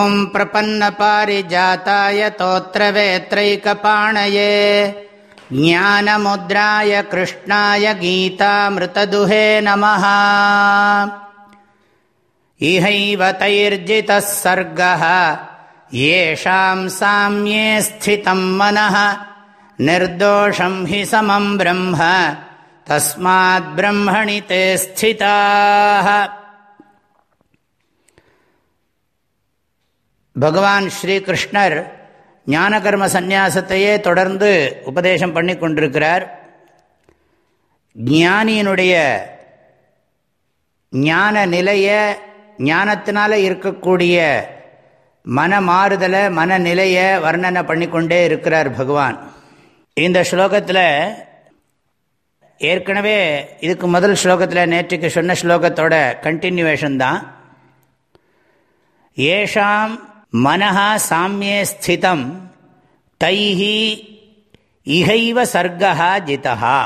ॐ प्रपन्नपारिजाताय तोत्रवेत्रैकपाणये ज्ञानमुद्राय कृष्णाय गीतामृतदुहे नमः। इहैव तैर्जितः सर्गः येषाम् साम्ये स्थितम् मनः निर्दोषम् हि समम् ब्रह्म तस्माद्ब्रह्मणि ते स्थिताः பகவான் ஸ்ரீகிருஷ்ணர் ஞானகர்ம சந்நியாசத்தையே தொடர்ந்து உபதேசம் பண்ணி கொண்டிருக்கிறார். ஞானியினுடைய ஞான நிலைய ஞானத்தினால இருக்கக்கூடிய மன மாறுதலை மனநிலையை வர்ணனை பண்ணிக்கொண்டே இருக்கிறார் பகவான். இந்த ஸ்லோகத்தில் ஏற்கனவே இதுக்கு முதல் ஸ்லோகத்தில் நேற்றுக்கு சொன்ன ஸ்லோகத்தோட கண்டினியூவேஷன் தான். ஏஷாம் மனஹா சாமியே ஸ்திதம் தைஹி இகைவ சர்க்கா ஜிதா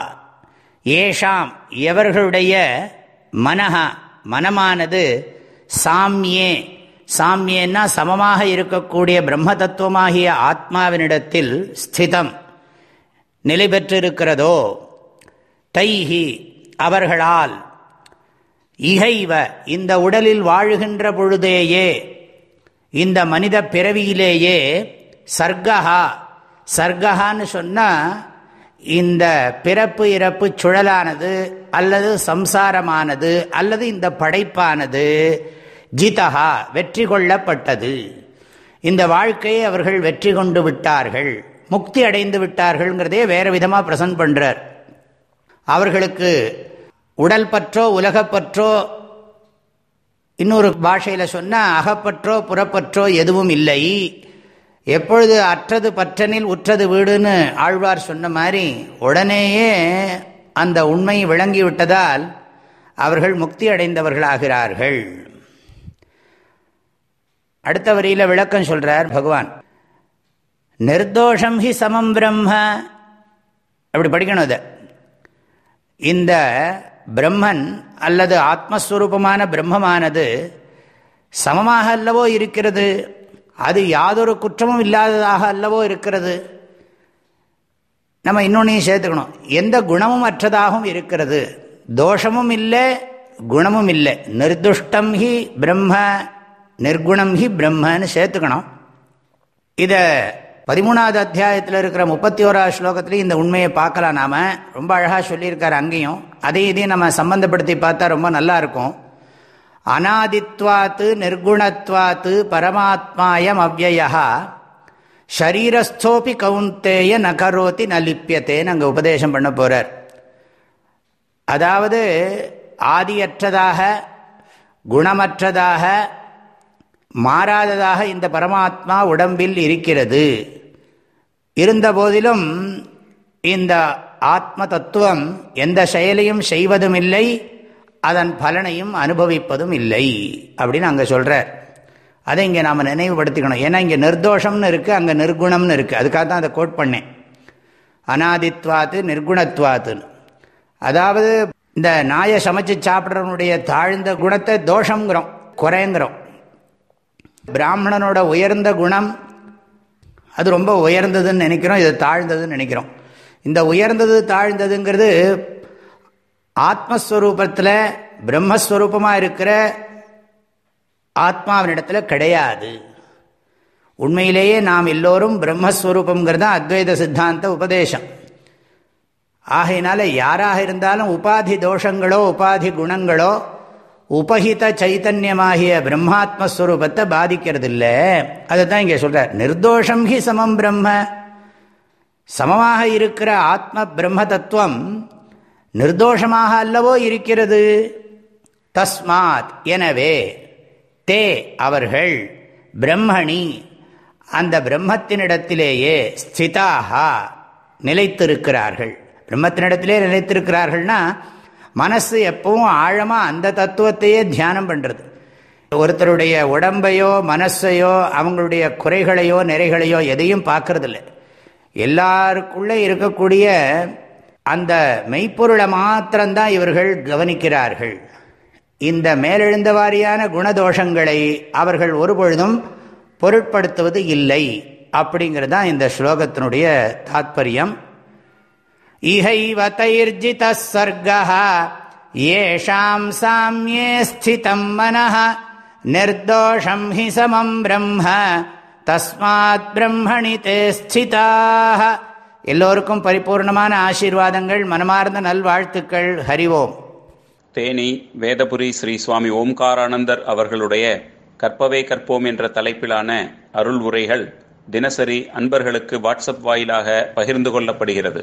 ஏஷாம் எவர்களுடைய மனஹா மனமானது சாமியே சாமியன்னா சமமாக இருக்கக்கூடிய பிரம்ம தத்துவமாகிய ஆத்மாவினிடத்தில் ஸ்திதம் நிலை பெற்றிருக்கிறதோ தைஹி அவர்களால் இகைவ இந்த உடலில் வாழுகின்ற பொழுதேயே இந்த மனித பிறவியிலேயே சர்க்கஹா சர்க்கஹான்னு சொன்னால் இந்த பிறப்பு இறப்பு சுழலானது அல்லது சம்சாரமானது அல்லது இந்த படைப்பானது ஜிதஹா வெற்றி கொள்ளப்பட்டது. இந்த வாழ்க்கையை அவர்கள் வெற்றி கொண்டு விட்டார்கள். முக்தி அடைந்து விட்டார்கள்ங்கிறதே வேறு விதமாக பிரசன்ட் பண்ணுறார் அவர்களுக்கு உடல் பற்றோ உலகப்பற்றோ இன்னொரு பாஷையில் சொன்னால் அகப்பற்றோ புறப்பற்றோ எதுவும் இல்லை. எப்பொழுது அற்றது பற்றனில் உற்றது வீடுன்னு ஆழ்வார் சொன்ன மாதிரி உடனேயே அந்த உண்மை விளங்கிவிட்டதால் அவர்கள் முக்தி அடைந்தவர்களாகிறார்கள். அடுத்த வரியில் விளக்கம் சொல்கிறார் பகவான். நிர்தோஷம் ஹி சமம் பிரம்ம. அப்படி படிக்கணும் அதை இந்த பிரம்மன் அல்லது ஆத்மஸ்வரூபமான பிரம்மமானது சமமாக அல்லவோ இருக்கிறது. அது யாதொரு குற்றமும் இல்லாததாக அல்லவோ இருக்கிறது. நம்ம இன்னொன்னையும் சேர்த்துக்கணும். எந்த குணமும் அற்றதாகவும் இருக்கிறது. தோஷமும் இல்லை குணமும் இல்லை. நிர்துஷ்டம் ஹி பிரம்ம நிர்குணம் ஹி பிரம்மன்னு சேர்த்துக்கணும். இதை பதிமூணாவது அத்தியாயத்தில் இருக்கிற முப்பத்தி ஓராவது ஸ்லோகத்துலேயும் இந்த உண்மையை பார்க்கலாம் நாம். ரொம்ப அழகாக சொல்லியிருக்கார் அங்கேயும். அதையும் இதையும் நம்ம சம்பந்தப்படுத்தி பார்த்தா ரொம்ப நல்லா இருக்கும். அனாதித்வாத்து நிர்குணத்வாத்து பரமாத்மாயம் அவ்வயா ஷரீரஸ்தோபி கவுந்தேய நகரோத்தி நலிப்பியத்தேன்னு அங்கே உபதேசம் பண்ண போகிறார் அதாவது ஆதியற்றதாக குணமற்றதாக மாறாததாக இந்த பரமாத்மா உடம்பில் இருக்கிறது. இருந்த போதிலும் இந்த ஆத்ம தத்துவம் எந்த செயலையும் செய்வதும் இல்லை அதன் பலனையும் அனுபவிப்பதும் இல்லை அப்படின்னு அங்கே சொல்கிறார் அதை இங்கே நாம் நினைவுபடுத்திக்கணும். ஏன்னா இங்கே நிர்தோஷம்னு இருக்குது அங்கே நிர்குணம்னு இருக்குது அதுக்காக தான் அதை கோட் பண்ணேன். அனாதித்வாத்து நிர்குணத்வாத்துன்னு. அதாவது இந்த நாயை சமைச்சு சாப்பிட்றவனுடைய தாழ்ந்த குணத்தை தோஷங்கிறோம் குறைங்கிறோம் பிராமணனோட உயர்ந்த குணம் அது ரொம்ப உயர்ந்ததுன்னு நினைக்கிறோம் இது தாழ்ந்ததுன்னு நினைக்கிறோம். இந்த உயர்ந்தது தாழ்ந்ததுங்கிறது ஆத்மஸ்வரூபத்தில் பிரம்மஸ்வரூபமாக இருக்கிற ஆத்மாவினிடத்தில் கிடையாது. உண்மையிலேயே நாம் எல்லோரும் பிரம்மஸ்வரூபங்கிறது தான் அத்வைத சித்தாந்த உபதேசம். ஆகையினால யாராக இருந்தாலும் உபாதி தோஷங்களோ உபாதி குணங்களோ உபகித சைத்தன்யமாகிய பிரம்மாத்மஸ்வரூபத்தை பாதிக்கிறது இல்லை அதை தான் இங்கே சொல்கிறார் நிர்தோஷம் ஹி சமம் பிரம்ம. சமமாக இருக்கிற ஆத்ம பிரம்ம தத்துவம் நிர்தோஷமாக அல்லவோ இருக்கிறது. தஸ்மாத். எனவே தே அவர்கள் பிரம்மணி அந்த பிரம்மத்தினிடத்திலேயே ஸ்திதாக நிலைத்திருக்கிறார்கள். பிரம்மத்தினிடத்திலே நிலைத்திருக்கிறார்கள்னா மனசு எப்பவும் ஆழமாக அந்த தத்துவத்தையே தியானம் பண்ணுறது ஒருத்தருடைய உடம்பையோ மனசையோ அவங்களுடைய குறைகளையோ நிறைகளையோ எதையும் பார்க்கறதில்ல. எல்லாருக்குள்ளே இருக்கக்கூடிய அந்த மெய்ப்பொருளை மாத்திரம்தான் இவர்கள் கவனிக்கிறார்கள். இந்த மேலெழுந்த வாரியான குணதோஷங்களை அவர்கள் ஒருபொழுதும் பொருட்படுத்துவது இல்லை அப்படிங்கிறது தான் இந்த ஸ்லோகத்தினுடைய தாத்பரியம். இஹைவ தைர்ஜித ஏஷாம் சாமியே ஸ்திதம் மனः நிர்தோஷம் ஹி சமம் பிரம்ம தஸ்மாத் பிரம்மணி தே ஸ்திதாக எல்லோருக்கும் பரிபூர்ணமான ஆசீர்வாதங்கள் மனமார்ந்த நல்வாழ்த்துக்கள் ஹரிவோம் தேனி வேதபுரி ஸ்ரீ சுவாமி ஓம்காரானந்தர் அவர்களுடைய கற்பவே கற்போம் என்ற தலைப்பிலான அருள் உரைகள் தினசரி அன்பர்களுக்கு வாட்ஸ்அப் வாயிலாக பகிர்ந்து கொள்ளப்படுகிறது.